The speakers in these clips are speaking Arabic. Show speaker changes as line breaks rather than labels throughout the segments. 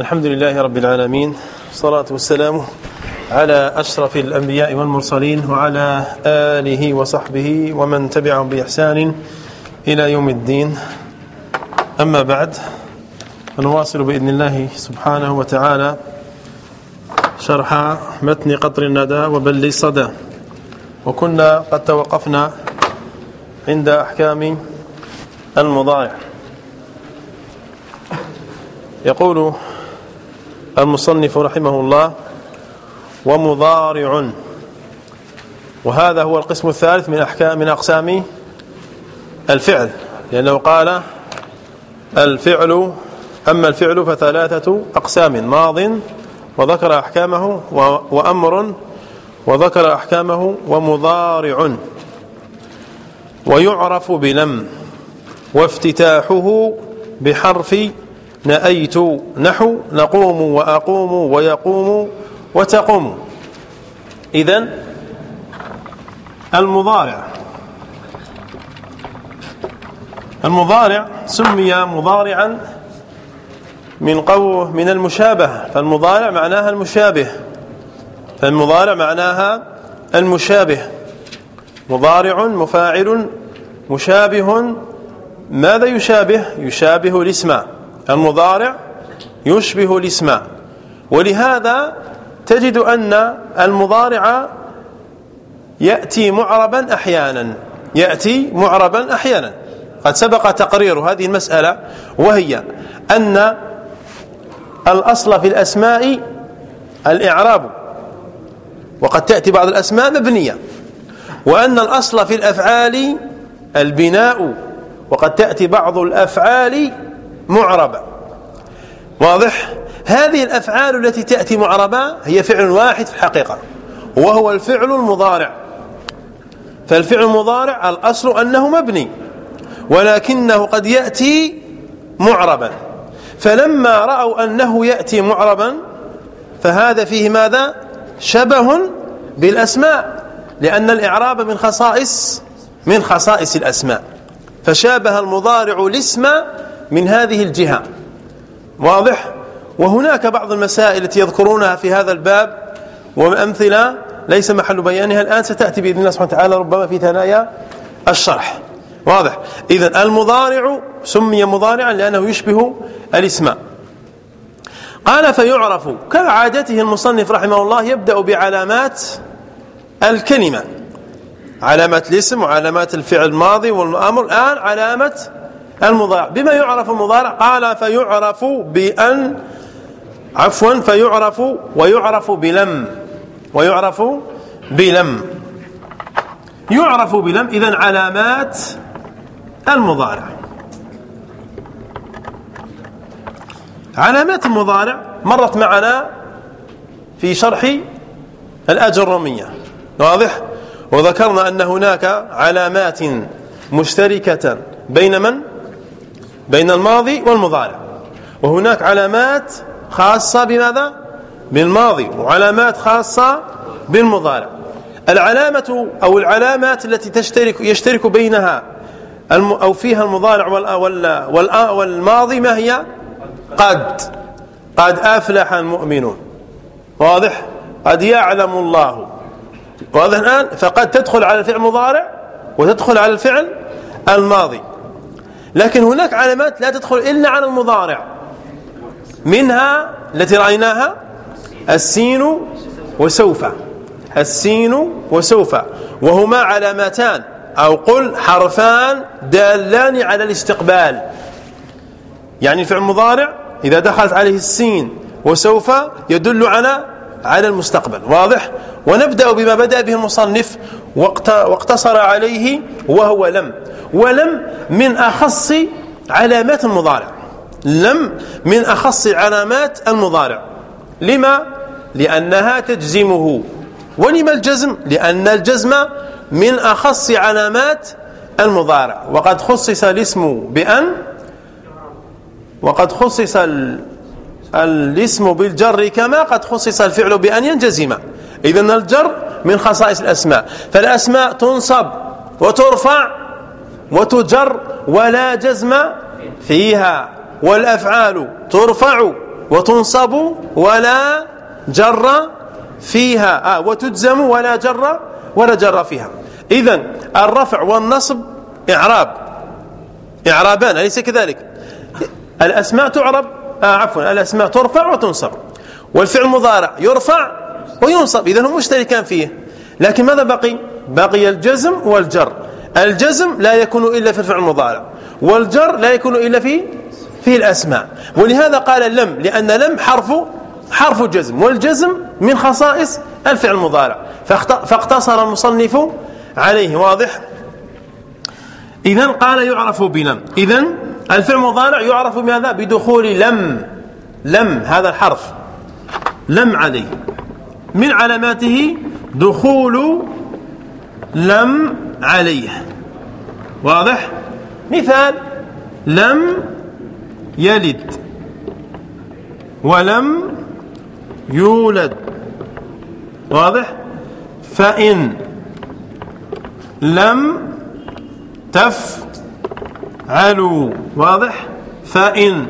الحمد لله رب العالمين والصلاة والسلام على أشرف الأنبياء والمرسلين وعلى آله وصحبه ومن تبعهم بإحسان إلى يوم الدين. أما بعد فنواصل بإذن الله سبحانه وتعالى شرح متن قطر الندى وبل الصدى وكنا قد توقفنا عند أحكام المضارع. يقول المصنف رحمه الله ومضارع. وهذا هو القسم الثالث من أحكام من أقسام الفعل. لأنه قال الفعل أما الفعل فثلاثة أقسام ماض وذكر أحكامه وأمر وذكر أحكامه ومضارع. ويعرف بلم وافتتاحه بحرف نأيت نحو نقوم وأقوم ويقوم وتقوم. إذن المضارع. المضارع سمي مضارعا من قو من المشابهة فالمضارع معناها المشابه. فالمضارع معناها المشابه. مضارع مفاعل مشابه. ماذا يشابه؟ يشابه الاسم. المضارع يشبه الاسم. ولهذا تجد أن المضارع يأتي معربا أحيانا. يأتي معربا أحيانا. قد سبق تقرير هذه المسألة وهي أن الأصل في الأسماء الإعراب. وقد تأتي بعض الأسماء مبنية. وأن الأصل في الأفعال البناء. وقد تأتي بعض الأفعال معربة واضح؟ هذه الأفعال التي تأتي معربة هي فعل واحد في الحقيقة وهو الفعل المضارع. فالفعل المضارع الأصل أنه مبني ولكنه قد يأتي معربا. فلما رأوا أنه يأتي معربا فهذا فيه ماذا؟ شبه بالأسماء لأن الإعراب من خصائص من خصائص الأسماء. فشابه المضارع الاسم من هذه الجهة. واضح؟ وهناك بعض المسائل التي يذكرونها في هذا الباب. وأمثلة ليس محل بيانها الآن ستأتي بإذن الله سبحانه وتعالى ربما في ثنايا الشرح. واضح؟ إذا المضارع سمي مضارعا لأنه يشبه الاسم. قال فيعرف. كعادته المصنف رحمه الله يبدأ بعلامات الكلمة. علامات الاسم وعلامات الفعل الماضي والأمر. الآن علامة المضارع. بما يعرف المضارع؟ قال فيعرف بأن عفوا فيعرف ويعرف بلم. ويعرف بلم. يعرف بلم. إذا علامات المضارع. علامات المضارع مرت معنا في شرح الأجرمية واضح؟ وذكرنا أن هناك علامات مشتركة بين من؟ بين الماضي والمضارع. وهناك علامات خاصة بماذا؟ بالماضي وعلامات خاصة بالمضارع. العلامة أو العلامات التي تشترك يشترك بينها أو فيها المضارع والماضي ما هي؟ قد. قد أفلح المؤمنون. واضح؟ قد يعلم الله. واضح الآن؟ فقد تدخل على الفعل المضارع وتدخل على الفعل الماضي. لكن هناك علامات لا تدخل إلا على المضارع. منها التي رأيناها السين وسوف. السين وسوف. وهما علامتان. أو قل حرفان دالان على الاستقبال. يعني الفعل المضارع إذا دخلت عليه السين وسوف يدل على على المستقبل. واضح؟ ونبدأ بما بدأ به المصنف. واقتصر عليه وهو لم. ولم من أخص علامات المضارع. لم من أخص علامات المضارع. لما؟ لأنها تجزمه. ولما الجزم؟ لأن الجزم من أخص علامات المضارع. وقد خصص الاسم بأن وقد خصص الاسم بالجر كما قد خصص الفعل بأن ينجزم. إذا الجر من خصائص الأسماء. فالأسماء تنصب وترفع وتجر ولا جزم فيها والأفعال ترفع وتنصب ولا جر فيها. آه وتجزم ولا جر ولا جر فيها. إذا الرفع والنصب إعراب. إعرابان أليس كذلك؟ الأسماء تعرب آه عفوا الأسماء ترفع وتنصب. والفعل المضارع يرفع وينصب إذا هم مشتركان فيه. لكن ماذا بقي؟ بقي الجزم والجر. الجزم لا يكون إلا في الفعل المضارع والجر لا يكون إلا في في الأسماء. ولهذا قال لم لأن لم حرف حرف جزم والجزم من خصائص الفعل المضارع. فاقتصر المصنف عليه واضح؟ إذا قال يعرف بلم. إذا الفعل المضارع يعرف بماذا؟ بدخول لم. لم هذا الحرف. لم عليه. من علاماته دخول لم عليه. واضح؟ مثال لم يلد ولم يولد. واضح؟ فإن لم تفعلوا. واضح؟ فإن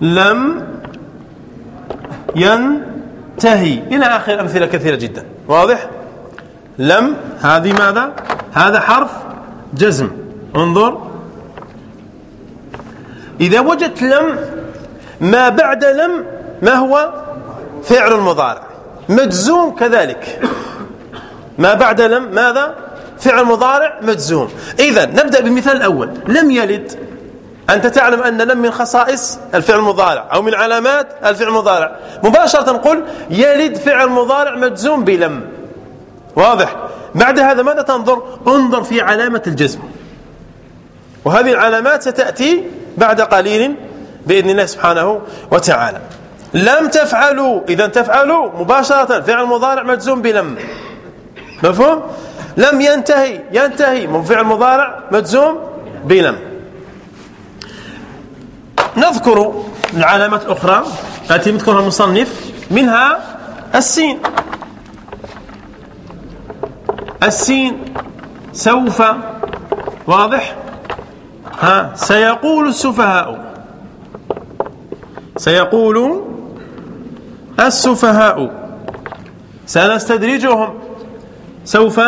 لم ينتهي إلى آخر أمثلة كثيرة جدا. واضح؟ لم هذه ماذا؟ هذا حرف جزم. انظر. إذا وجدت لم ما بعد لم ما هو؟ فعل مضارع. مجزوم كذلك. ما بعد لم ماذا؟ فعل مضارع مجزوم. إذا نبدأ بالمثال الأول. لم يلد. أنت تعلم أن لم من خصائص الفعل المضارع أو من علامات الفعل المضارع. مباشرة نقول يلد فعل مضارع مجزوم بلم. واضح. بعد هذا ماذا تنظر؟ انظر في علامة الجزم. وهذه العلامات ستأتي بعد قليل بإذن الله سبحانه وتعالى. لم تفعلوا إذا تفعلوا مباشرة فعل مضارع مجزوم بلم. مفهوم؟ لم ينتهي ينتهي. فعل مضارع مجزوم بلم. نذكر العلامات الأخرى التي يذكرها المصنف منها السين. السين سوف واضح؟ ها سيقول السفهاء. سيقول السفهاء. سنستدرجهم. سوف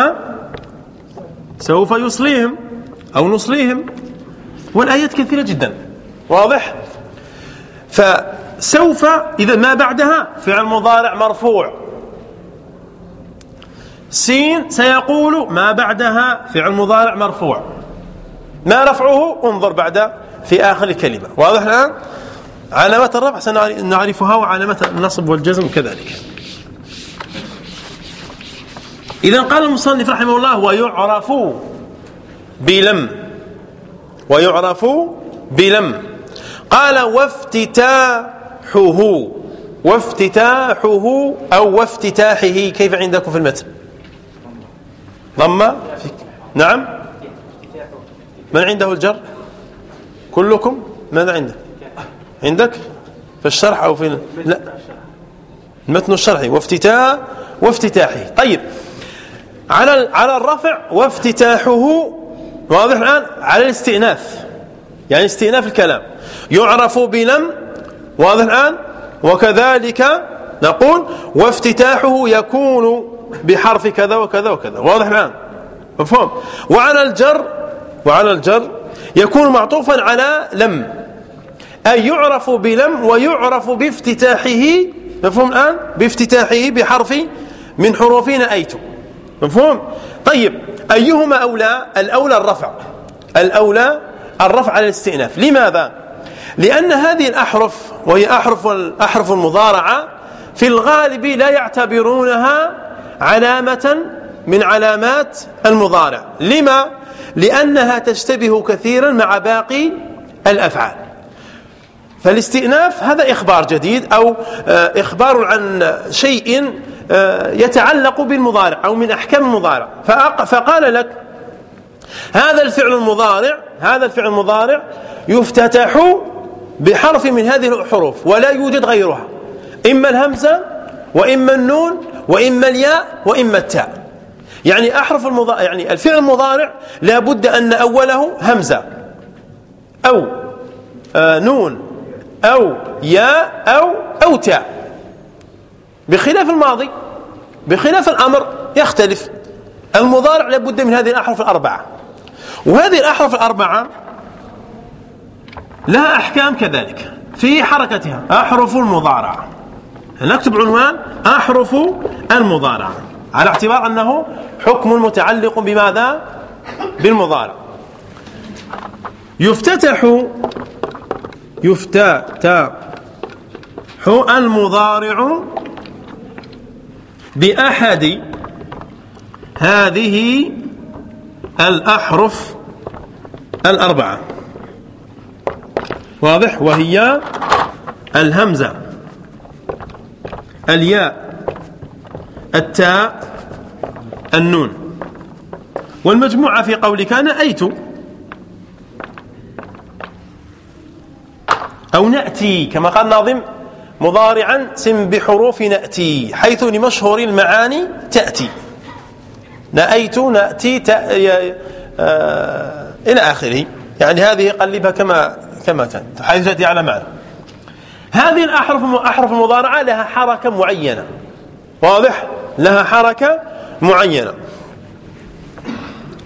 سوف يصليهم أو نصليهم. والآيات كثيرة جدا. واضح؟ فسوف إذا ما بعدها فعل مضارع مرفوع. سين سيقول ما بعدها فعل مضارع مرفوع. ما رفعه؟ انظر بعد في آخر الكلمة. واضح الآن؟ علامات الرفع سنعرفها وعلامات النصب والجزم كذلك. إذا قال المصنف رحمه الله ويعرف بلم. ويعرف بلم. قال وافتتاحه. وافتتاحه أو وافتتاحه. كيف عندكم في المتن؟ ضم نعم. من عنده الجر؟ كلكم ماذا عنده. عندك؟ في الشرح أو في لا. المتن الشرحي. وافتتاح وافتتاحه. طيب. على على الرفع وافتتاحه. واضح الآن؟ على الاستئناف. يعني استئناف الكلام. يعرف بلم واضح الآن؟ وكذلك نقول وافتتاحه يكون بحرف كذا وكذا وكذا. واضح الآن؟ مفهوم؟ وعلى الجر وعلى الجر يكون معطوفا على لم. أي يعرف بلم ويعرف بافتتاحه مفهوم الآن؟ بافتتاحه بحرف من حروفنا أيت مفهوم؟ طيب أيهما أولى؟ الأولى الرفع. الأولى الرفع على الاستئناف. لماذا؟ لأن هذه الأحرف وهي أحرف الأحرف المضارعة في الغالب لا يعتبرونها علامة من علامات المضارع. لما؟ لأنها تشتبه كثيرا مع باقي الأفعال. فالاستئناف هذا إخبار جديد أو آه، إخبار عن شيء آه، يتعلق بالمضارع أو من أحكام المضارع. فقال لك هذا الفعل المضارع هذا الفعل المضارع يفتتح بحرف من هذه الحروف ولا يوجد غيرها. إما الهمزة وإما النون وإما الياء وإما التاء. يعني أحرف المضارع يعني الفعل المضارع لابد أن أوله همزة. أو آه نون. أو ياء. أو أو تاء. بخلاف الماضي بخلاف الأمر يختلف. المضارع لابد من هذه الأحرف الأربعة. وهذه الأحرف الأربعة لها أحكام كذلك. في حركتها أحرف المضارعة نكتب عنوان؟ أحرف المضارعة على اعتبار أنه حكم متعلق بماذا؟ بالمضارع. يفتتح يفتتح المضارع بأحد هذه الأحرف الأربعة. واضح؟ وهي الهمزة. الياء التاء النون. والمجموعة في قولك أنا أيت. أو نأتي كما قال ناظم مضارعا سم بحروف نأتي حيث لمشهور المعاني تأتي. نأيت نأتي آه إلى آخره. يعني هذه قلبها كما كما كانت حيث تأتي على معنى. هذه الأحرف أحرف المضارعة لها حركة معينة. واضح؟ لها حركة معينة.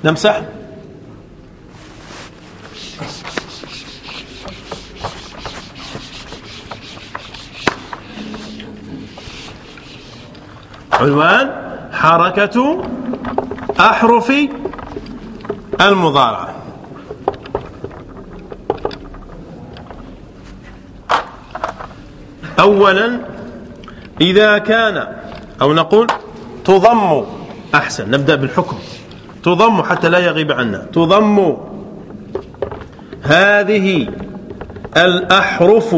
نمسح. عنوان. حركة أحرف المضارعة. أولا إذا كان أو نقول تضم أحسن نبدأ بالحكم. تضم حتى لا يغيب عنا. تضم هذه الأحرف.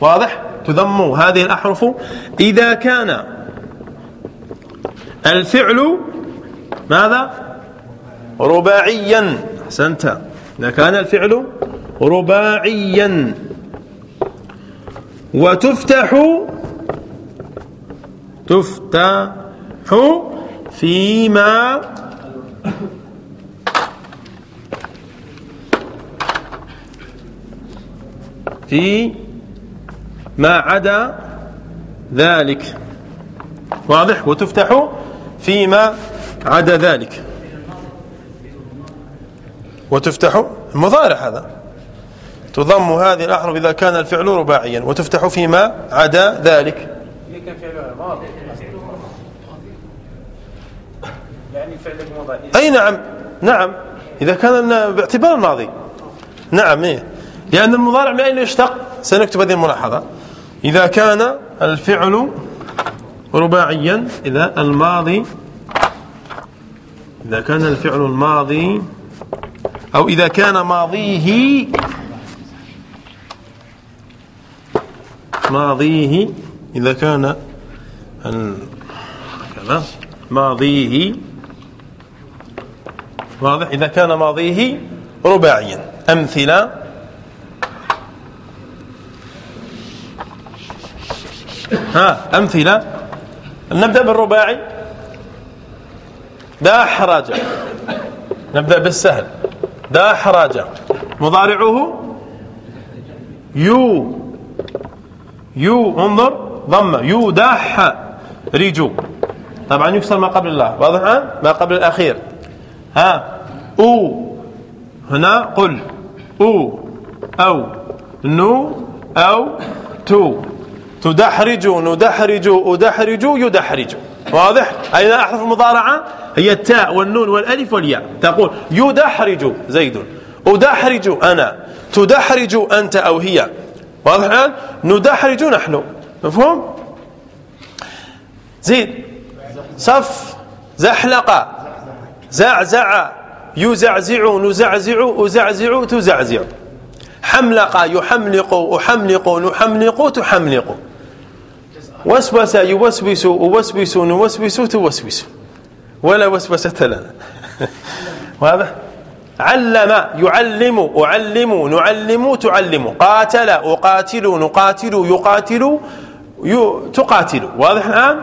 واضح؟ تضم هذه الأحرف. إذا كان الفعل ماذا؟ رباعيا. أحسنت. إذا كان الفعل رباعيا. وتفتح تفتح فيما في ما عدا ذلك. واضح؟ وتفتح فيما عدا ذلك. وتفتح المضارع هذا. تضم هذه الأحرف إذا كان الفعل رباعيا. وتفتح فيما عدا ذلك. أي نعم. نعم. إذا كان باعتبار الماضي. نعم إيه. لأن المضارع من أين يشتق؟ سنكتب هذه الملاحظة. إذا كان الفعل رباعيا إذا الماضي إذا كان الفعل الماضي أو إذا كان ماضيه ماضيه إذا كان كذا ماضيه واضح؟ إذا كان ماضيه رباعيا. أمثلة. ها أمثلة. نبدأ بالرباعي. داحرج نبدأ بالسهل. داحرج مضارعه. يو. يو. انظر. ضمه يو. داح. ريجو. طبعا يكسر ما قبل الله. واضح؟ الآن ما قبل الأخير. ها؟ أو. هنا قل. أو. أو. نو. أو. تو. تدحرج ندحرج أدحرج يدحرج. واضح؟ أين أحرف المضارعة؟ هي التاء والنون والألف والياء. تقول يدحرج زيد. أدحرج أنا. تدحرج أنت أو هي. واضح الآن؟ ندحرج نحن. مفهوم؟ زيد. صف. زحلق. زعزع. يزعزع نزعزع أزعزع تزعزع. حملق. يحملق أحملق نحملق تحملق. وسوس يوسوس أوسوس نوسوس توسوس. ولا وسوسة لنا. واضح؟ علم يعلم أعلم نعلم تعلم. قاتل أقاتل نقاتل يقاتل تقاتل. واضح الآن؟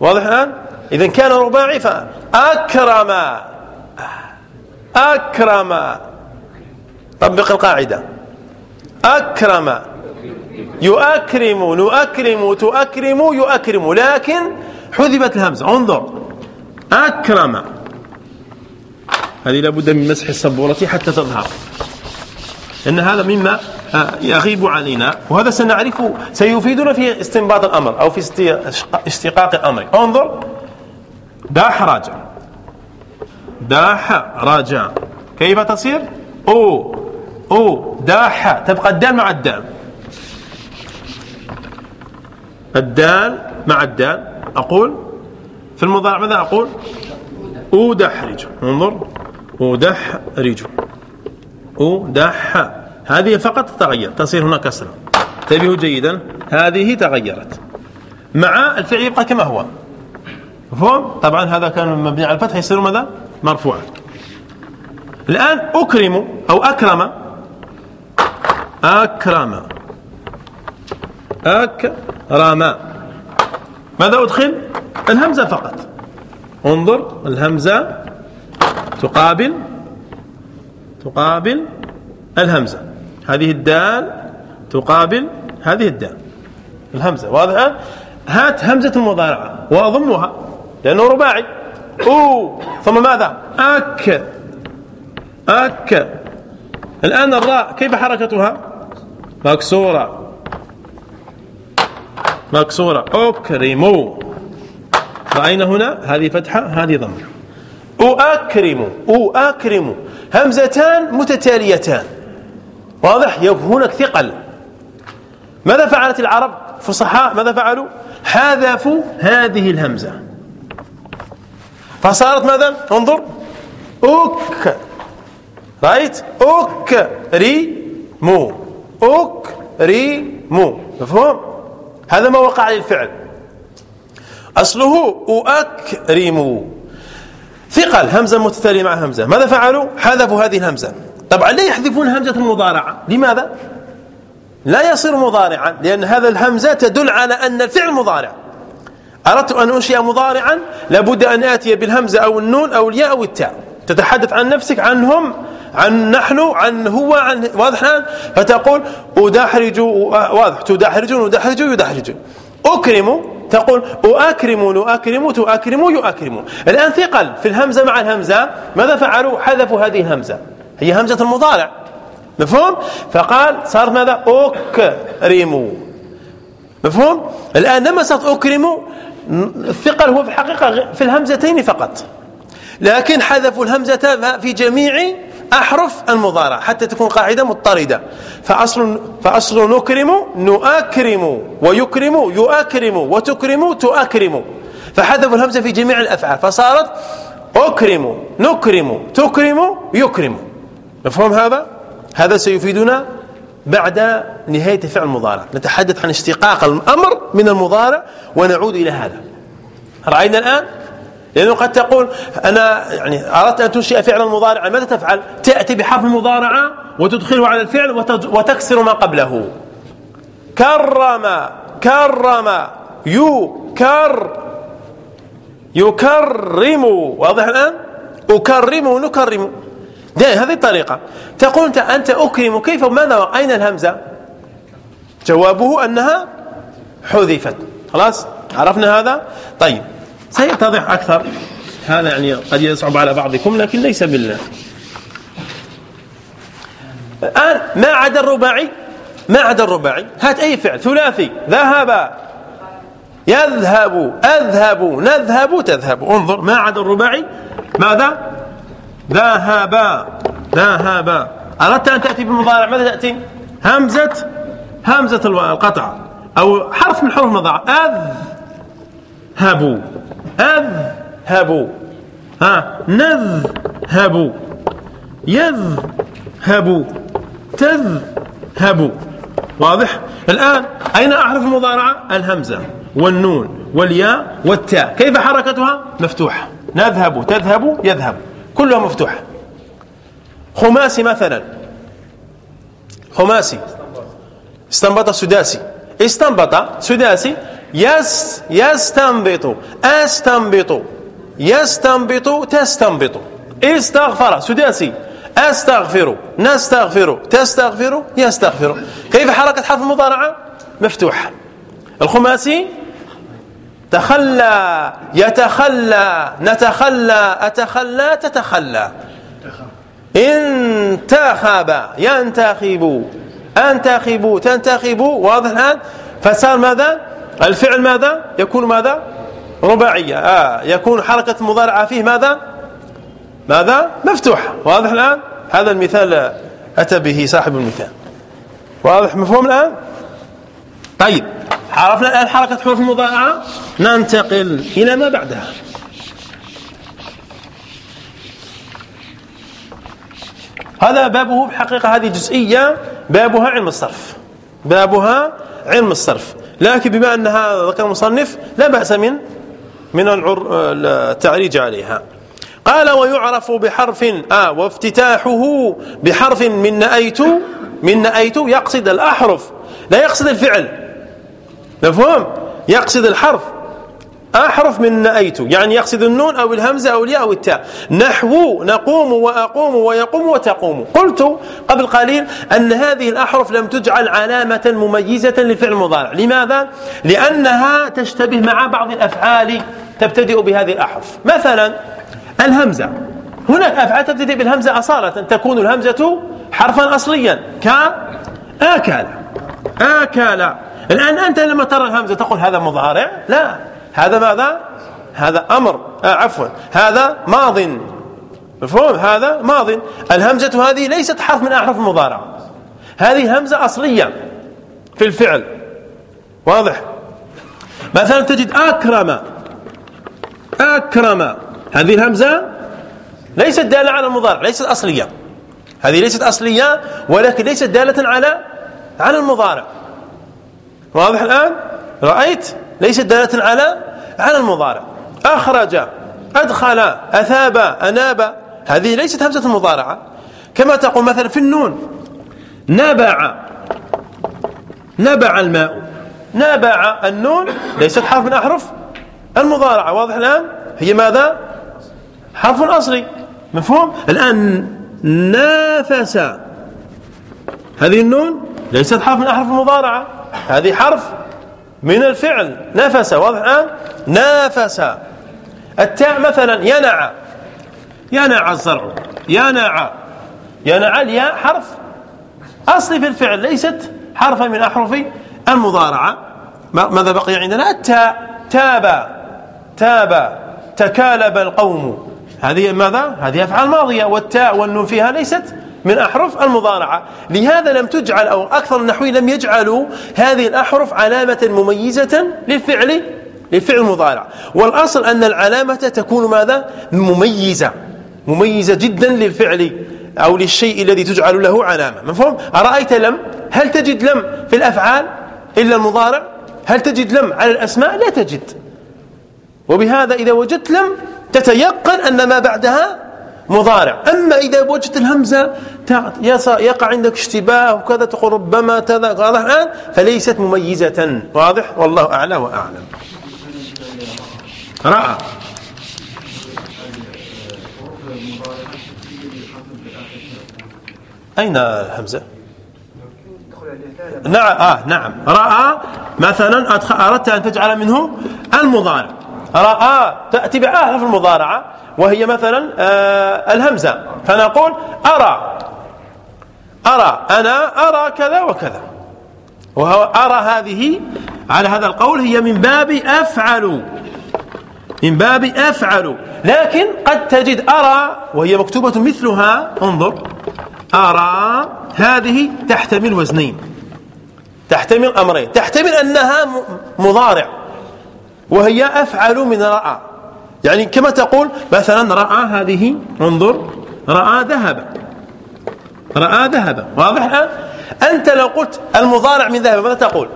واضح الآن؟ إذا كان رباعي فأكرم أكرم. طبق القاعدة. أكرم. يؤكرم نؤكرم تؤكرم يؤكرم. لكن حذفت الهمزة. انظر. أكرم. هذه لابد من مسح السبورة حتى تظهر. إن هذا مما آه، يغيب علينا. وهذا سنعرفه سيفيدنا في استنباط الأمر أو في استقاق الأمر. انظر. داح راجع. داح راجع. كيف تصير؟ أو أو داح. تبقى الدال مع الدال. الدال مع الدال. أقول في المضارع ماذا أقول؟ أودحرج. انظر. أودحرج. أودح. هذه فقط تغير. تصير هنا كسرة انتبهوا جيدا. هذه تغيرت. مع الفعل يبقى كما هو. مفهوم؟ طبعا هذا كان مبني على الفتح. يصير ماذا؟ مرفوعا. الآن أكرم أو أكرم. أكرم. أكرم ماذا أدخل؟ الهمزة فقط. انظر الهمزة تقابل تقابل الهمزة. هذه الدال تقابل هذه الدال. الهمزة واضحة؟ هات همزة المضارعة وأضمها لأنه رباعي. أو ثم ماذا؟ أك أك. الآن الراء كيف حركتها؟ مكسورة. مكسورة. أكرموا رأينا هنا؟ هذه فتحة هذه ضمة أؤكرم أؤكرم همزتان متتاليتان. واضح؟ هناك ثقل. ماذا فعلت العرب؟ فصحاء ماذا فعلوا؟ حذفوا هذه الهمزة. فصارت ماذا؟ انظر. أك. رأيت؟ أك ري مو أك ري مو مفهوم؟ هذا ما وقع للفعل أصله أكرم ثقل همزة متتالية مع همزة. ماذا فعلوا؟ حذفوا هذه الهمزة. طبعا لا يحذفون همزة المضارعة. لماذا؟ لا يصير مضارعا لأن هذا الهمزة تدل على أن الفعل مضارع. أردت أن أنشئ مضارعا لابد أن آتي بالهمزة أو النون أو الياء أو التاء. تتحدث عن نفسك عنهم عن نحن عن هو عن واضح الآن؟ فتقول أدحرج واضح تدحرجون أدحرج يدحرج أكرم تقول أكرم نؤكرم تؤكرم يؤكرم الآن ثقل في الهمزة مع الهمزة ماذا فعلوا؟ حذفوا هذه الهمزة. هي همزة المضارع. مفهوم؟ فقال صارت ماذا؟ أكرم مفهوم؟ الآن لما صارت أكرم الثقل هو في الحقيقة في الهمزتين فقط. لكن حذفوا الهمزة في جميع أحرف المضارع حتى تكون قاعدة مضطردة. فأصل, فأصل نكرم نؤكرم ويكرم يؤكرم وتكرم تؤكرم. فحذفوا الهمزة في جميع الأفعال. فصارت أكرم نكرم تكرم يكرم. مفهوم هذا؟ هذا سيفيدنا بعد نهاية فعل المضارع. نتحدث عن اشتقاق الأمر من المضارع ونعود إلى هذا. رأينا الآن لأنه قد تقول أنا يعني أردت أن تنشئ فعلا مضارعا ماذا تفعل؟ تأتي بحرف المضارعة وتدخله على الفعل وتكسر ما قبله. كرم كرم يكر يكرم. واضح الآن؟ أكرم نكرم. هذه الطريقة. تقول أنت, أنت أكرم كيف ماذا أين الهمزة؟ جوابه أنها حذفت. خلاص؟ عرفنا هذا؟ طيب. سيتضح أكثر. هذا يعني قد يصعب على بعضكم لكن ليس بالله. الآن ما عدا الرباعي؟ ما عدا الرباعي؟ هات أي فعل ثلاثي. ذهب. يذهب. أذهب. نذهب تذهب. انظر ما عدا الرباعي؟ ماذا؟ ذهب. ذهب. أردت أن تأتي بالمضارع ماذا تأتي؟ همزة. همزة القطع أو حرف من حروف المضارع. أذهب. أذهب. ها نذهب. يذهب. تذهب. واضح؟ الآن أين أحرف المضارعة؟ الهمزة والنون والياء والتاء. كيف حركتها؟ مفتوحة. نذهب. تذهب. يذهب. كلها مفتوحة. خماسي مثلا. خماسي. استنبط سداسي. استنبط سداسي. يس يستنبط أستنبط يستنبط تستنبط. استغفر سداسي. أستغفر نستغفر تستغفر يستغفر. كيف حركة حرف المضارعة؟ مفتوح الخماسي تخلى يتخلى نتخلى أتخلى تتخلى. انتخب ينتخب أنتخب تنتخب. واضح الآن؟ فصار ماذا؟ الفعل ماذا؟ يكون ماذا؟ رباعية. آه يكون حركة المضارعة فيه ماذا؟ ماذا؟ مفتوح واضح الآن؟ هذا المثال أتى به صاحب المثال. واضح مفهوم الآن؟ طيب عرفنا الآن حركة حروف المضارعة؟ ننتقل إلى ما بعدها. هذا بابه في حقيقة هذه جزئية بابها علم الصرف. بابها علم الصرف. لكن بما أن هذا ذكر المصنف لا بأس من من التعريج عليها. قال ويعرف بحرف آه وافتتاحه بحرف من نأيت من نأيت يقصد الأحرف لا يقصد الفعل. مفهوم؟ يقصد الحرف. أحرف من نأيت يعني يقصد النون أو الهمزة أو الياء أو التاء. نحو نقوم وأقوم ويقوم وتقوم. قلت قبل قليل أن هذه الأحرف لم تجعل علامة مميزة للفعل المضارع لماذا؟ لأنها تشتبه مع بعض الأفعال تبتدئ بهذه الأحرف. مثلا الهمزة. هناك أفعال تبتدئ بالهمزة أصالة. تكون الهمزة حرفا أصليا. كآكل آكل الآن أنت لما ترى الهمزة تقول هذا مضارع؟ لا. هذا ماذا؟ هذا أمر. آه عفوا. هذا ماض. مفهوم؟ هذا ماض. الهمزة هذه ليست حرف من أحرف المضارعة هذه همزة أصلية في الفعل. واضح؟ مثلا تجد أكرم. أكرم. هذه الهمزة ليست دالة على المضارع ليست أصلية. هذه ليست أصلية ولكن ليست دالة على على المضارع. واضح الآن؟ رأيت؟ ليست دالة على على المضارع. أخرج أدخل أثاب أناب. هذه ليست همزة المضارعة. كما تقول مثلا في النون نبع نبع الماء. نبع النون ليست حرف من أحرف المضارعة. واضح الآن؟ هي ماذا؟ حرف أصلي. مفهوم؟ الآن نافس. هذه النون ليست حرف من أحرف المضارعة. هذه حرف من الفعل. نفس واضح الآن؟ نافس التاء مثلا ينع. ينع الزرع. ينع. ينع الياء حرف. أصلي في الفعل ليست حرفا من أحرف المضارعة. ماذا بقي عندنا؟ التاء. تاب. تاب. تكالب القوم. هذه ماذا؟ هذه أفعال ماضية. والتاء والنون فيها ليست من أحرف المضارعة. لهذا لم تجعل أو أكثر النحويين لم يجعلوا هذه الأحرف علامة مميزة للفعل للفعل المضارع. والأصل أن العلامة تكون ماذا؟ مميزة. مميزة جدا للفعل أو للشيء الذي تجعل له علامة. مفهوم؟ أرأيت لم؟ هل تجد لم في الأفعال إلا المضارع؟ هل تجد لم على الأسماء؟ لا تجد. وبهذا إذا وجدت لم تتيقن أن ما بعدها مضارع. أما إذا وجدت الهمزة يقع عندك اشتباه وكذا تقول ربما كذا واضح الآن؟ فليست مميزة. واضح؟ والله أعلى وأعلم. رأى. أين الهمزة؟ نعم. آه نعم. رأى. مثلا أردت أن تجعل منه المضارع. رأى تأتي بأحرف المضارعة وهي مثلا آه الهمزة. فنقول أرى أرى أنا أرى كذا وكذا. وهو أرى هذه على هذا القول هي من باب أفعل. من باب أفعل. لكن قد تجد أرى وهي مكتوبة مثلها انظر أرى هذه تحتمل وزنين. تحتمل أمرين. تحتمل أنها مضارع. وهي أفعل من رأى. يعني كما تقول مثلا رأى هذه انظر رأى ذهب. رأى ذهب. واضح الآن؟ أنت لو قلت المضارع من ذهب ماذا تقول؟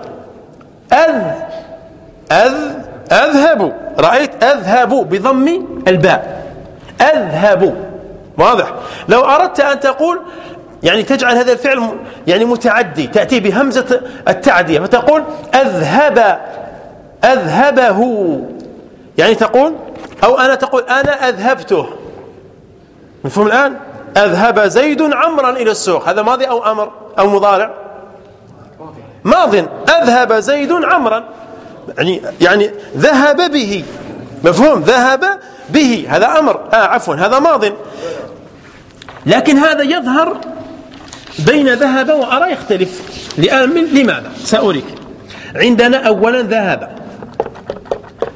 أذ أذ أذهب. رأيت أذهب بضم الباء. أذهب. واضح. لو أردت أن تقول يعني تجعل هذا الفعل يعني متعدي تأتي بهمزة التعدية فتقول أذهب. أذهبه. يعني تقول أو أنا تقول أنا أذهبته. مفهوم الآن؟ أذهب زيد عمرا إلى السوق. هذا ماضي أو أمر أو مضارع؟ ماض. أذهب زيد عمرا. يعني يعني ذهب به. مفهوم؟ ذهب به. هذا أمر. آه عفوا هذا ماض. لكن هذا يظهر بين ذهب وأرى يختلف. لأن لماذا؟ سأريك. عندنا أولا ذهب.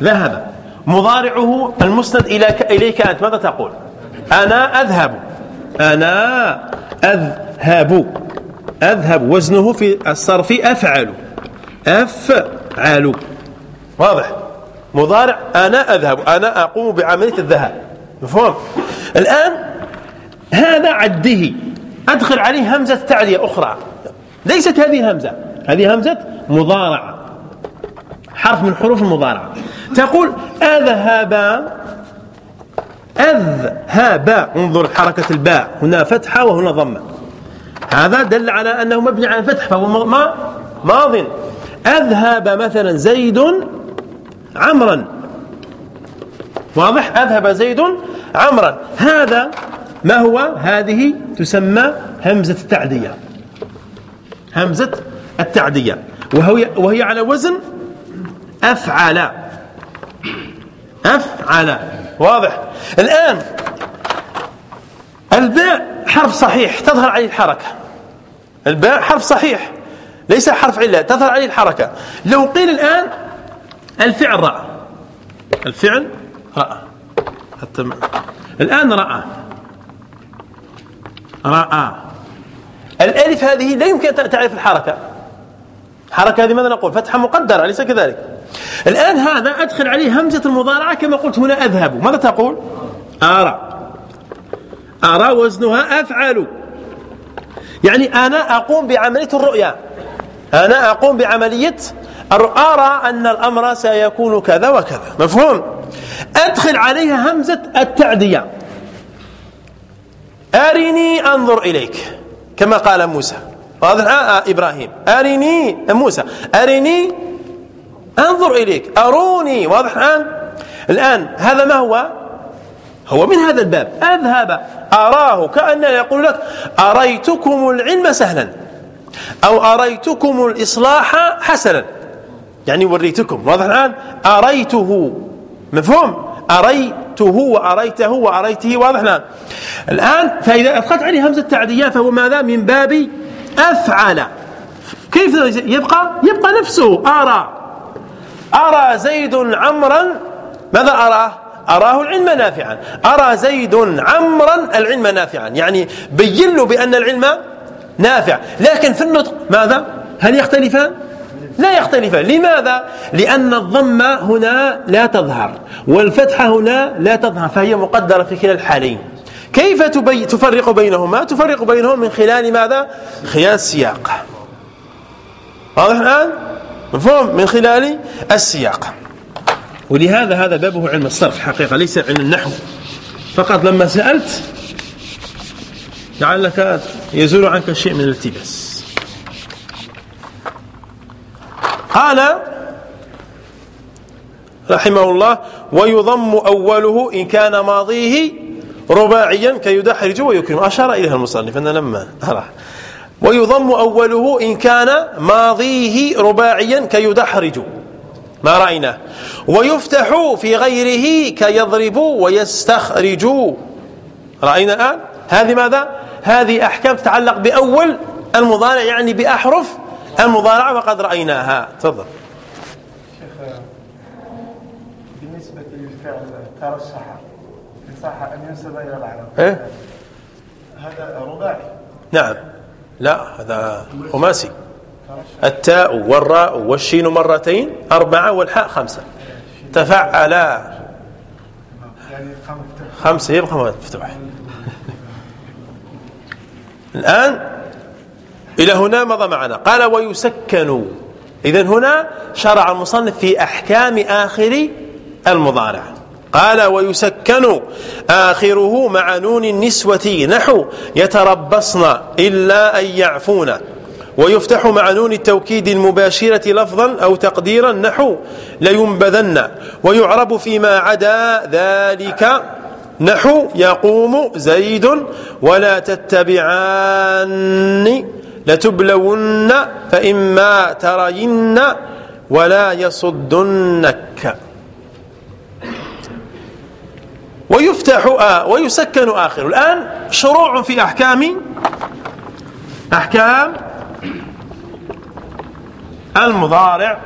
ذهب. مضارعه المسند إليك أنت. ماذا تقول؟ أنا أذهب. أنا أذهب. أذهب. وزنه في الصرف أفعل. أفعل. واضح. مضارع. أنا أذهب. أنا أقوم بعملية الذهاب. مفهوم؟ الآن هذا عده. أدخل عليه همزة تعدية أخرى. ليست هذه همزة هذه همزة مضارعة. حرف من حروف المضارعة تقول أذهب أذهب. انظر حركة الباء. هنا فتحة وهنا ضمة. هذا دل على أنه مبني على الفتح فهو ما ماض. أذهب مثلا زيد عمرا. واضح؟ أذهب زيد عمرا. هذا ما هو؟ هذه تسمى همزة التعدية. همزة التعدية. وهي, وهي على وزن أفعل. أفعل. واضح. الآن الباء حرف صحيح تظهر عليه الحركة. الباء حرف صحيح ليس حرف علة تظهر عليه الحركة. لو قيل الآن الفعل رأى. الفعل رأى. حتى الآن رأى. رأى. الألف هذه لا يمكن أن تعرف الحركة. الحركة هذه ماذا نقول؟ فتحة مقدرة أليس كذلك؟ الآن هذا أدخل عليه همزة المضارعة كما قلت هنا أذهب. ماذا تقول؟ أرى. أرى وزنها أفعل. يعني أنا أقوم بعملية الرؤيا أنا أقوم بعملية أرى أن الأمر سيكون كذا وكذا. مفهوم؟ أدخل عليها همزة التعدية. أرني أنظر إليك. كما قال موسى. واضح؟ آه, آه إبراهيم. أرني موسى. أرني أنظر إليك. أروني. واضح الآن؟ الآن هذا ما هو؟ هو من هذا الباب. أذهب. أراه. كأنه يقول لك أريتكم العلم سهلا. أو أريتكم الإصلاح حسنا. يعني وريتكم. واضح الآن؟ أريته. مفهوم؟ أريته وأريته وأريته. واضح الآن؟ الآن فإذا أدخلت عليه همزة تعدية فهو ماذا؟ من باب أفعل. كيف يبقى؟ يبقى نفسه. أرى. أرى زيد عمرا؟ ماذا أراه؟ أراه العلم نافعا. أرى زيد عمرا العلم نافعا. يعني بين له بأن العلم نافع. لكن في النطق ماذا؟ هل يختلفان؟ لا يختلفان. لماذا؟ لأن الضمة هنا لا تظهر والفتحة هنا لا تظهر فهي مقدرة في كلا الحالين. كيف تبي تفرق بينهما؟ تفرق بينهما من خلال ماذا؟ خلال السياق. واضح الآن؟ مفهوم؟ من خلال السياق. ولهذا هذا بابه علم الصرف حقيقة ليس علم النحو. فقط لما سألت لعلك يزول عنك شيء من الالتباس. قال رحمه الله ويضم أوله إن كان ماضيه رباعيا كيدحرج ويكرم. أشار إليها المصنف أن لما ويضم أوله إن كان ماضيه رباعيا كيدحرج. ما رأيناه ويفتح في غيره كيضرب ويستخرج. رأينا الآن؟ هذه ماذا؟ هذه أحكام تتعلق بأول المضارع يعني بأحرف المضارعة وقد رأيناها. تفضل.
بالنسبة للفعل ترشح صح أن ينسب إلى العرب.
إيه؟
هذا رباعي.
نعم. لا هذا خماسي التاء والراء والشين مرتين أربعة والحاء خمسة.
يعني
خمسة يبقى مفتوح الآن إلى هنا مضى معنا. قال ويسكن. إذا هنا شرع المصنف في أحكام آخر المضارع. قال ويسكن آخره مع نون النسوة. نحو يتربصن إلا أن يعفون ويفتح مع نون التوكيد المباشرة لفظا أو تقديرا. نحو لينبذن. ويعرب فيما عدا ذلك. نحو يقوم زيد ولا تتبعان. لتبلون فإما ترين ولا يصدنك. ويفتح ويسكن آخر. الآن شروع في أحكام أحكام المضارع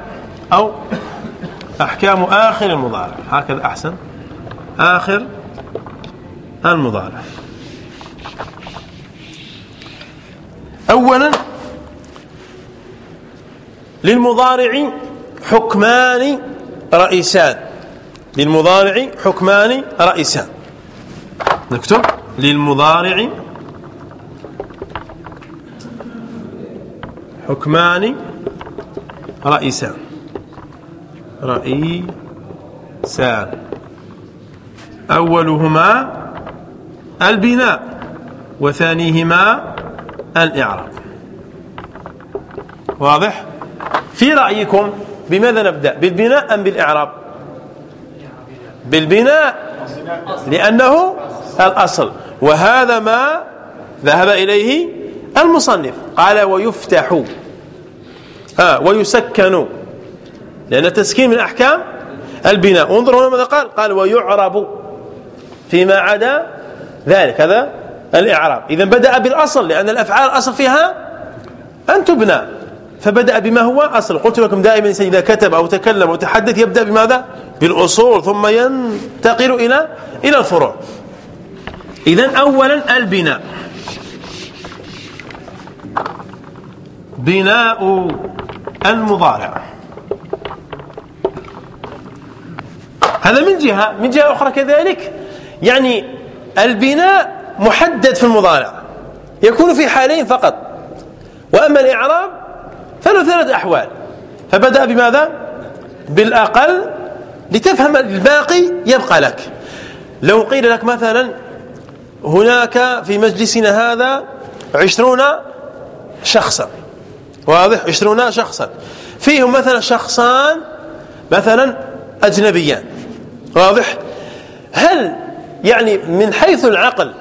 أو أحكام آخر المضارع. هكذا أحسن. آخر المضارع. أولا للمضارع حكمان رئيسان. للمضارع حكمان رئيسان نكتب للمضارع حكمان رئيسان رئيسان أولهما البناء وثانيهما الإعراب. واضح؟ في رأيكم بماذا نبدأ؟ بالبناء أم بالإعراب؟ بالبناء لأنه الأصل. وهذا ما ذهب إليه المصنف. قال ويفتح. ويسكن. لأن التسكين من أحكام البناء. انظروا هنا ماذا قال. قال ويعرب فيما عدا ذلك. هذا الإعراب. إذا بدأ بالأصل لأن الأفعال الأصل فيها أن تبنى. فبدأ بما هو أصل. قلت لكم دائما إذا كتب أو تكلم أو تحدث يبدأ بماذا؟ بالأصول ثم ينتقل إلى إلى الفروع. إذا أولا البناء. بناء المضارع. هذا من جهة من جهة أخرى كذلك. يعني البناء محدد في المضارع. يكون في حالين فقط. وأما الإعراب فله ثلاث أحوال. فبدأ بماذا؟ بالأقل لتفهم الباقي يبقى لك. لو قيل لك مثلا هناك في مجلسنا هذا عشرون شخصا. واضح؟ عشرون شخصا. فيهم مثلا شخصان مثلا أجنبيان. واضح؟ هل يعني من حيث العقل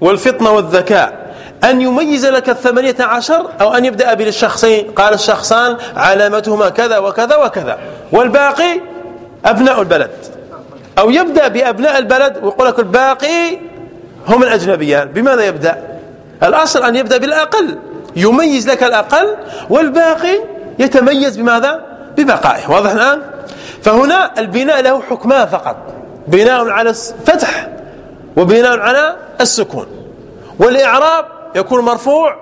والفطنة والذكاء أن يميز لك الثمانية عشر أو أن يبدأ بالشخصين. قال الشخصان علامتهما كذا وكذا وكذا. والباقي أبناء البلد. أو يبدأ بأبناء البلد ويقول لك الباقي هم الأجنبيان. بماذا يبدأ؟ الأصل أن يبدأ بالأقل. يميز لك الأقل والباقي يتميز بماذا؟ ببقائه. واضح الآن؟ فهنا البناء له حكمان فقط. بناء على الفتح وبناء على السكون. والإعراب يكون مرفوع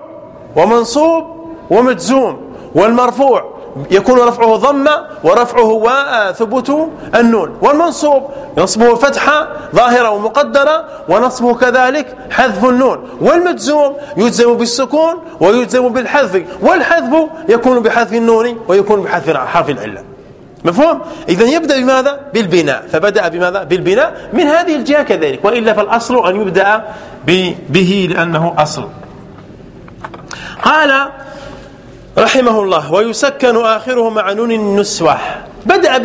ومنصوب ومجزوم والمرفوع يكون رفعه ضمة ورفعه وثبوت النون والمنصوب نصبه فتحة ظاهرة ومقدرة ونصبه كذلك حذف النون والمجزوم يجزم بالسكون ويجزم بالحذف والحذف يكون بحذف النون ويكون بحذف حرف العلة. مفهوم؟ اذا يبدأ بماذا؟ بالبناء. فبدأ بماذا؟ بالبناء من هذه الجهة كذلك وإلا فالأصل أن يبدأ به لأنه أصل. قال رحمه الله ويسكن آخره مع نون النسوة. بدأ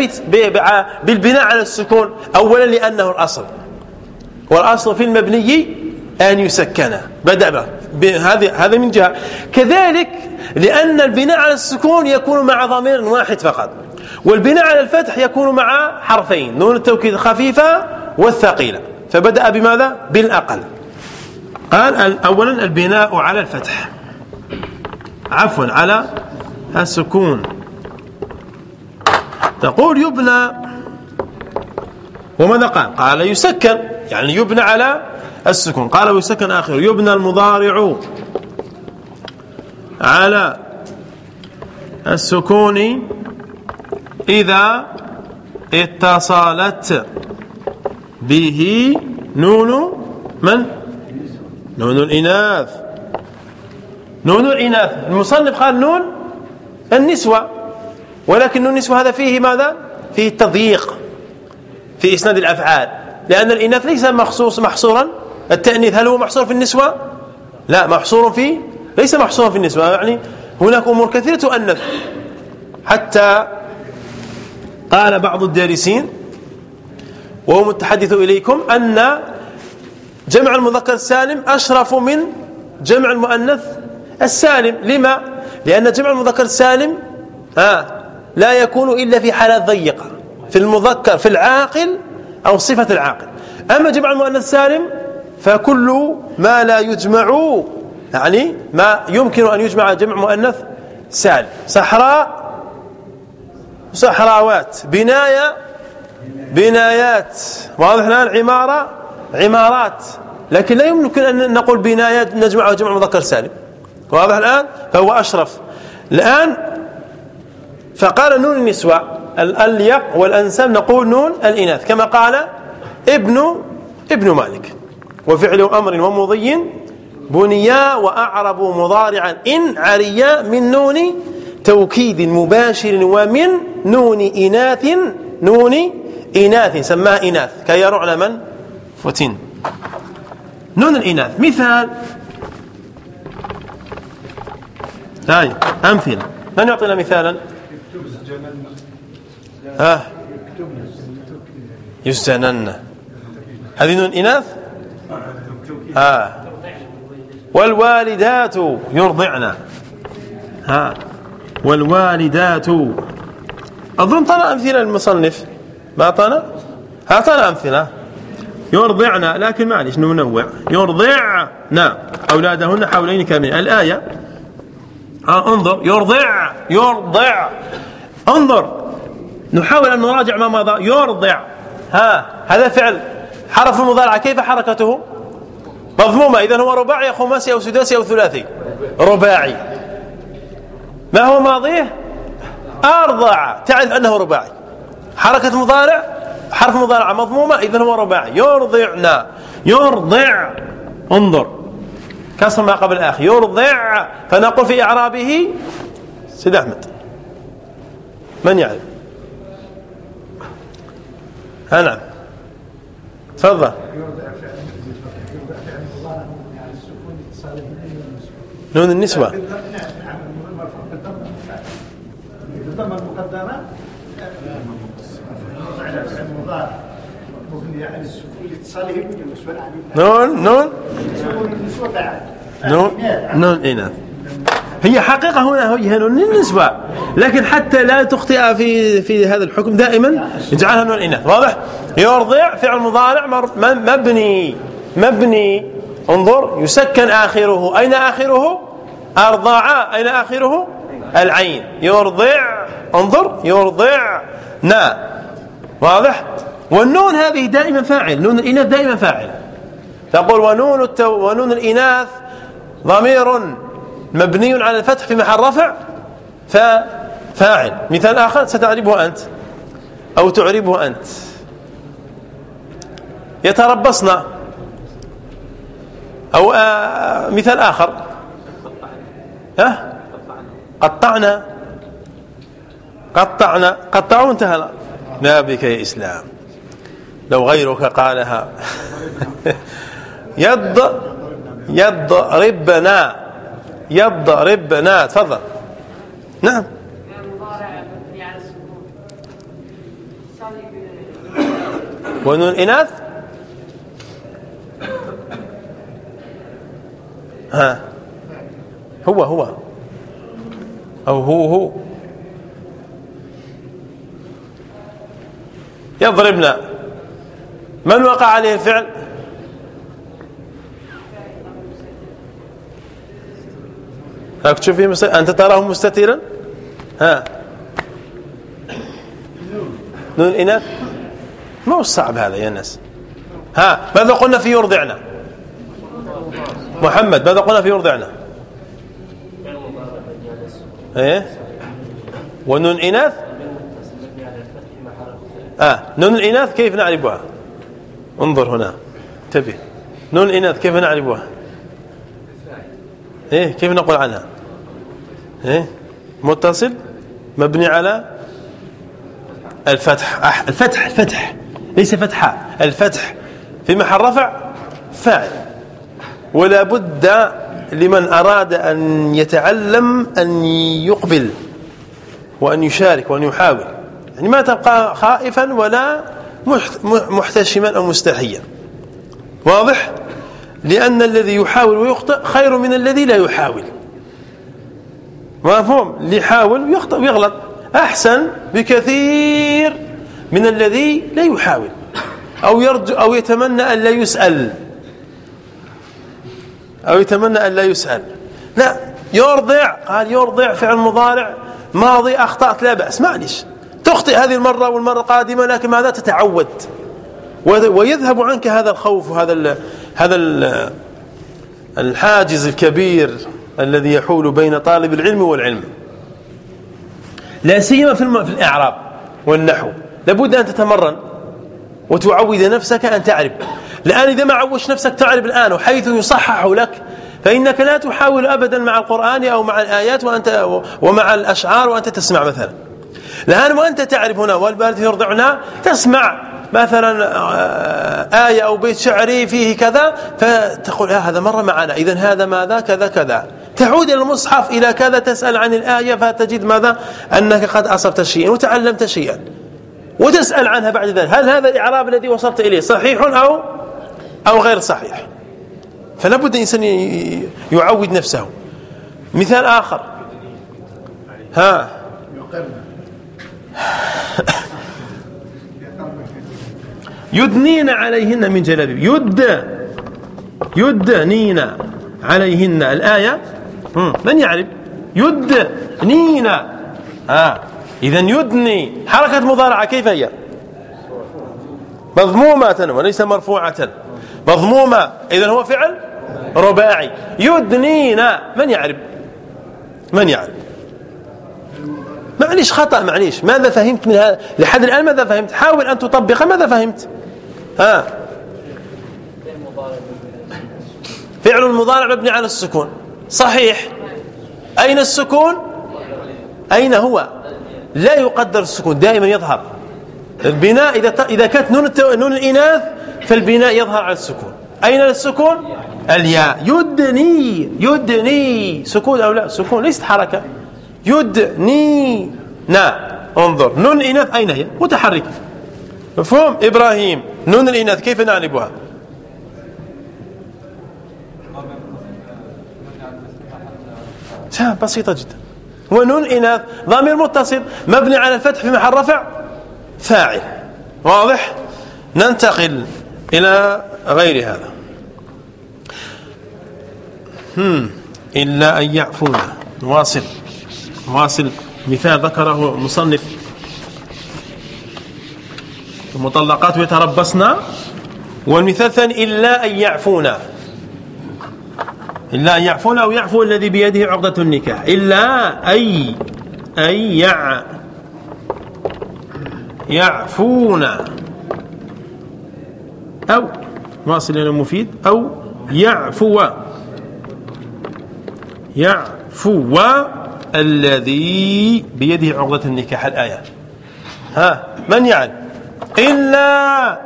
بالبناء على السكون أولا لأنه الأصل. والأصل في المبني أن يسكن. بدأ هذا هذا من جهة. كذلك لأن البناء على السكون يكون مع ضمير واحد فقط. والبناء على الفتح يكون مع حرفين نون التوكيد الخفيفة والثقيلة. فبدأ بماذا؟ بالأقل. قال أولا البناء على الفتح. عفوا على السكون. تقول يبنى. وماذا قال؟ قال يسكن يعني يبنى على السكون. قال ويسكن آخر يبنى المضارع على السكون إذا اتصلت به نون من؟ نون الإناث. نون الإناث. المصنف قال نون النسوة. ولكن نون النسوة هذا فيه ماذا؟ فيه التضييق في إسناد الأفعال. لأن الإناث ليس مخصوص محصورا. التأنيث هل هو محصور في النسوة؟ لا محصور في ليس محصورا في النسوة. يعني هناك أمور كثيرة تؤنث. حتى قال بعض الدارسين وهو متحدث إليكم أن جمع المذكر السالم أشرف من جمع المؤنث السالم. لما؟ لأن جمع المذكر السالم ها لا يكون إلا في حالات ضيقة في المذكر في العاقل أو صفة العاقل. أما جمع المؤنث السالم فكل ما لا يجمع يعني ما يمكن أن يجمع جمع مؤنث سالم. صحراء صحراوات بناية بنايات واضح الآن؟ عمارة عمارات. لكن لا يمكن أن نقول بنايات نجمع جمع مذكر سالم. واضح الآن؟ فهو أشرف. الآن فقال نون النسوة اليق والأنساب نقول نون الإناث. كما قال ابن ابن مالك. وفعل أمر ومضي بنيا وأعربوا مضارعا. إن عريا من نون توكيد مباشر ومن نون إناث نون إناث سماها إناث. كي يرعن من؟ فتن نون الإناث. مثال. هاي أمثلة. من يعطينا مثالا؟ ها؟ يسجنن هذه نون إناث آه والوالدات يرضعن. ها. والوالدات. أظن طلع أمثلة المصنف ما أعطانا؟ أعطانا أمثلة. يرضعن لكن معلش ننوع. يرضعن أولادهن حولين كاملين. الآية آه انظر. يرضع يرضع. انظر. نحاول أن نراجع ما مضى. يرضع. ها هذا فعل. حرف المضارعة كيف حركته؟ مضمومة إذا هو رباعي أو خماسي أو سداسي أو ثلاثي. رباعي. ما هو ماضيه؟ أرضع. تعرف أنه رباعي. حركة مضارع حرف مضارعة مضمومة إذا هو رباعي. يرضعنا. يرضع. انظر. كسر ما قبل الآخر. يرضع. فنقول في إعرابه سيد أحمد. من يعرف؟ ها نعم. تفضل. نون نون نون. نون نون إناث هي حقيقة هنا هي نون النسبة لكن حتى لا تخطئ في في هذا الحكم دائما اجعلها نون إناث واضح؟ يرضع فعل مضارع مبني مبني. انظر يسكن آخره. أين آخره؟ أرضع. أين آخره؟ العين. يرضع انظر يرضع. نا. واضح؟ والنون هذه دائما فاعل نون الإناث دائما فاعل. تقول ونون التو ونون الإناث ضمير مبني على الفتح في محل رفع ففاعل. مثال آخر ستعربه أنت أو تعربه أنت. يتربصن. أو آه مثال آخر. ها؟ قطعنا. قطعنا. قطعوا انتهى. لا بك يا إسلام. لو غيرك قالها. يض يضربنا يضربنا تفضل. نعم. ونون إناث؟ ها. هو هو. أو هو هو. يضربنا من وقع عليه الفعل هاك تشوفيه مست... أنت تراه مستترا ها. نون إناث ما هو صعب هذا يا ناس. ها ماذا قلنا في يرضعنا؟ محمد ماذا قلنا في يرضعنا؟ إيه؟ ونون إناث آه نون الإناث كيف نعرفها انظر هنا انتبه. نون الإناث كيف نعرفها إيه كيف نقول عنها؟ إيه متصل؟ مبني على الفتح. أح الفتح الفتح. ليس فتحة الفتح. في محل رفع؟ فاعل. ولا بد لمن أراد أن يتعلم أن يقبل وأن يشارك وأن يحاول. يعني ما تبقى خائفا ولا محتشما أو مستحيا. واضح؟ لأن الذي يحاول ويخطئ خير من الذي لا يحاول. مفهوم؟ اللي يحاول ويخطئ ويغلط. أحسن بكثير من الذي لا يحاول. أو يرجو أو يتمنى أن لا يسأل. أو يتمنى أن لا يسأل. لا يرضع. قال يرضع فعل مضارع. ماضي أخطأت لا بأس. معلش. تخطئ هذه المرة والمرة القادمة لكن ماذا تتعود؟ ويذهب عنك هذا الخوف وهذا ال هذا ال الحاجز الكبير الذي يحول بين طالب العلم والعلم. لا سيما في الإعراب والنحو. لابد أن تتمرن وتعود نفسك أن تعرف. الآن إذا ما عودش نفسك تعرف الآن وحيث يصحح لك فإنك لا تحاول أبدا مع القرآن أو مع الآيات وأنت ومع الأشعار وأنت تسمع مثلا. الآن وأنت تعرف هنا والبالد يرضعنا. تسمع مثلا آه، آية أو بيت شعري فيه كذا فتقول آه هذا مر معنا. إذا هذا ماذا؟ كذا كذا. تعود إلى المصحف إلى كذا تسأل عن الآية فتجد ماذا؟ أنك قد أصبت شيئا وتعلمت شيئا. وتسأل عنها بعد ذلك هل هذا الإعراب الذي وصلت إليه صحيح أو أو غير صحيح؟ فلا بد الإنسان يعود نفسه. مثال آخر. ها. يدنين عليهن من جلابيب. يد. يدنين عليهن. الآية؟ من يعرف؟ يدنين ها إذا يدني. حركة مضارعة كيف هي؟ مضمومة وليس مرفوعة. مضمومة. إذا هو فعل رباعي. يدنينا من يعرف؟ من يعرف؟ معليش خطأ معليش ماذا فهمت من هذا؟ لحد الآن ماذا فهمت؟ حاول أن تطبق. ماذا فهمت؟ ها. فعل المضارع مبني على السكون. صحيح. أين السكون؟ أين هو؟ لا يقدر السكون. دائما يظهر. البناء إذا إذا كانت نون نون الإناث فالبناء يظهر على السكون. أين السكون؟ الياء. يدني يدني. سكون أو لا؟ سكون. ليست حركة. يدني نا انظر نون الإناث أين هي؟ متحركة. مفهوم؟ إبراهيم نون الإناث كيف نعرفها بسيطة جدا. ونون إناث ضمير متصل مبني على الفتح في محل رفع فاعل. واضح؟ ننتقل إلى غير هذا. هم إلا أن يعفونا. نواصل نواصل مثال ذكره مصنف. المطلقات يتربصن والمثال الثاني إلا أن يعفونا إلا أن يعفون أو يعفو الذي بيده عقدة النكاح. إلا أي أي يع يعفون. أو واصل إلى المفيد أو يعفو. يعفو. الذي بيده عقدة النكاح الآية ها من يعلم إلا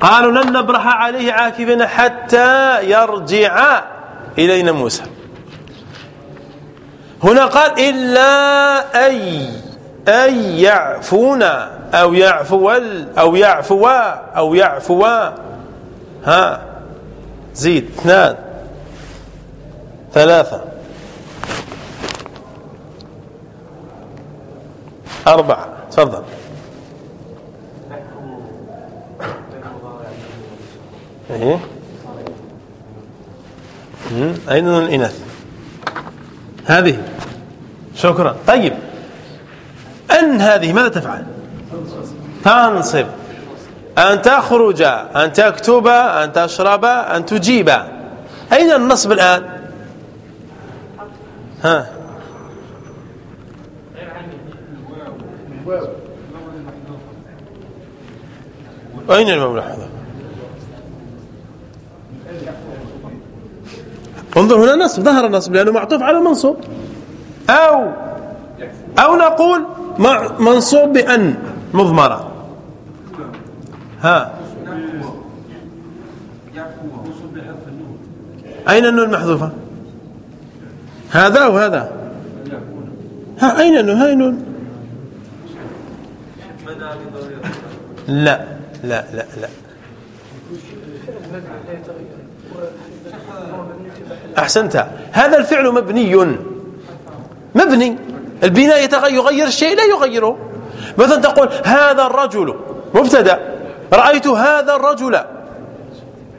قالوا لن نبرح عليه عاكفين حتى يرجع إلينا موسى. هنا قال إلا أي أي يعفونا أو يعفو أو يعفوا أو يعفوا ها زيد اثنان ثلاثة. أربعة تفضل. إيه؟ أين الإناث؟ هذه. شكرا. طيب. أن هذه ماذا تفعل؟ تنصب. أن تخرج أن تكتب أن تشرب أن تجيب. أين النصب الآن؟ ها. أين المولى هذا؟ انظر هنا نصب ظهر النصب لأنه معطوف على المنصوب أو أو نقول منصوب بأن مضمرة. ها. أين النون المحذوفة؟ هذا أو هذا؟ ها أين النون؟ هاي نون. لا لا لا لا. أحسنت. هذا الفعل مبني. مبني. البناء يغير الشيء لا يغيره. مثلا تقول هذا الرجل مبتدأ. رأيت هذا الرجل.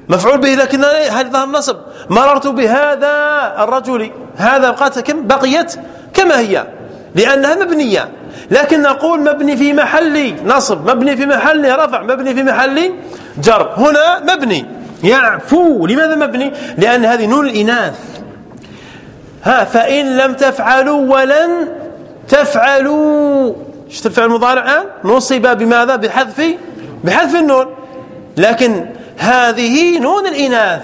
مفعول به لكن هذا النصب مررت بهذا الرجل. هذا كم؟ بقيت كما هي. لأنها مبنية. لكن نقول مبني في محل نصب. مبني في محل رفع. مبني في محل جر. هنا مبني. يعفو. لماذا مبني؟ لأن هذه نون الإناث. ها فإن لم تفعلوا ولن تفعلوا. شفت الفعل المضارع الآن؟ نصب بماذا؟ بحذف بحذف النون. لكن هذه نون الإناث.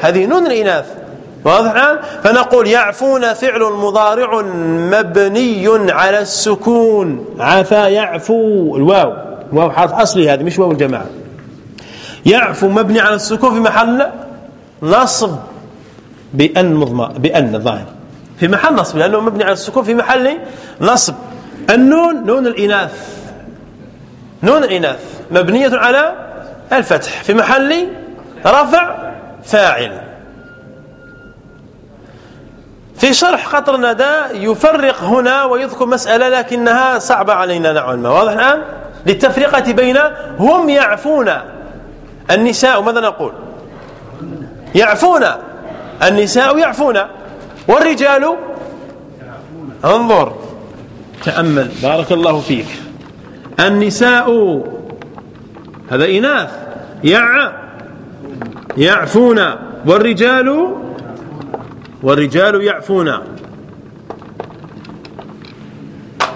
هذه نون الإناث. واضح فنقول يعفون فعل مضارع مبني على السكون. عفا يعفو. الواو. واو حرف أصلي هذه مش واو الجماعة. يعفو مبني على السكون في محل نصب بأن مضمرة بأن الظاهر في محل نصب لأنه مبني على السكون في محل نصب. النون نون الإناث. نون الإناث مبنية على الفتح في محل رفع فاعل. في شرح قطر الندى يفرق هنا ويذكر مسألة لكنها صعبة علينا نوعا ما واضح الآن؟ للتفرقة بين هم يعفون النساء ماذا نقول؟ يعفون النساء يعفون والرجال انظر. تأمل. بارك الله فيك. النساء هذا إناث. يع يعفون والرجال والرجال يعفون.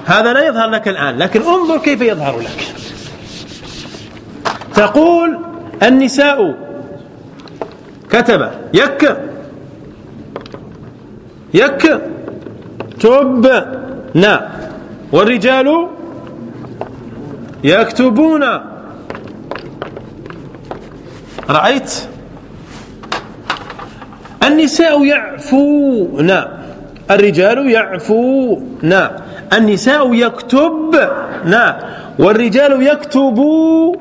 هذا لا يظهر لك الآن لكن انظر كيف يظهر لك. تقول النساء كتب يك يك تب نا والرجال يكتبون. رأيت؟ النساء يعفون الرجال يعفون النساء يكتبن والرجال يكتبون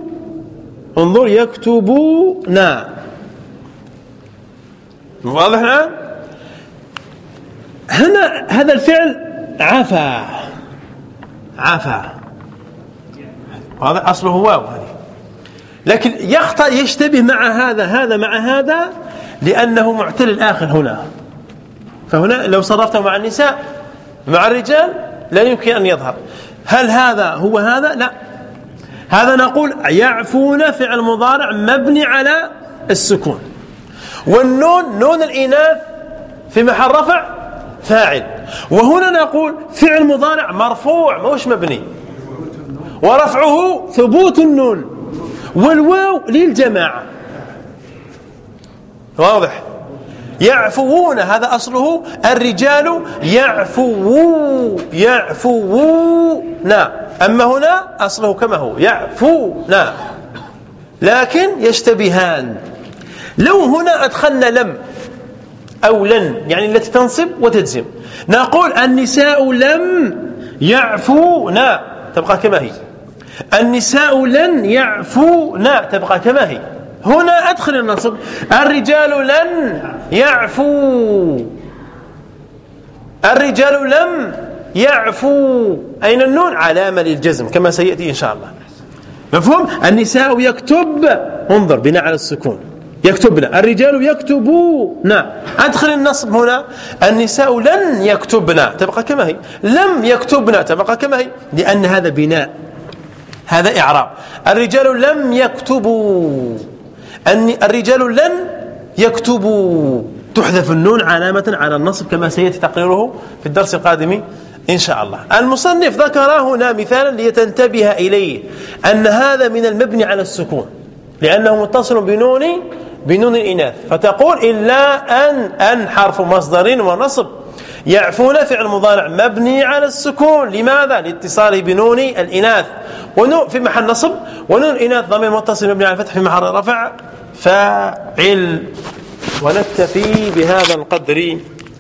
انظر يكتبون واضح الآن هنا هذا الفعل عفا. عفا. هذا أصله واو هذه. لكن يخطأ يشتبه مع هذا هذا مع هذا لأنه معتل الآخر هنا. فهنا لو صرفته مع النساء مع الرجال لا يمكن أن يظهر. هل هذا هو هذا؟ لا. هذا نقول يعفون فعل مضارع مبني على السكون. والنون نون الإناث في محل رفع فاعل. وهنا نقول فعل مضارع مرفوع مش مبني؟ ورفعه ثبوت النون. والواو للجماعة. واضح؟ يعفوون هذا أصله. الرجال يعفو يعفوون. أما هنا أصله كما هو يعفون لكن يشتبهان. لو هنا أدخلنا لم أو لن يعني التي تنصب وتجزم. نقول النساء لم يعفون تبقى كما هي. النساء لن يعفون تبقى كما هي. هنا أدخل النصب. الرجال لن يعفوا الرجال لم يعفوا أين النون؟ علامة للجزم كما سيأتي إن شاء الله. مفهوم؟ النساء يكتب انظر بناء على السكون. يكتبن الرجال يكتبون أدخل النصب هنا. النساء لن يكتبن. تبقى كما هي. لم يكتبن. تبقى كما هي. لأن هذا بناء. هذا إعراب. الرجال لم يكتبوا. الرجال لن يكتبوا تحذف النون علامة على النصب كما سيأتي تقريره في الدرس القادم إن شاء الله. المصنف ذكر هنا مثالا ليتنتبه إليه أن هذا من المبني على السكون لأنه متصل بنون بنون الإناث. فتقول إلا أن أن حرف مصدر ونصب. يعفون فعل مضارع مبني على السكون. لماذا؟ لاتصاله بنون الإناث. ونون في محل نصب. ونون الإناث ضمير متصل مبني على الفتح في محل رفع. فاعل ونكتفي بهذا القدر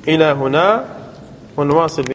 إلى هنا ونواصل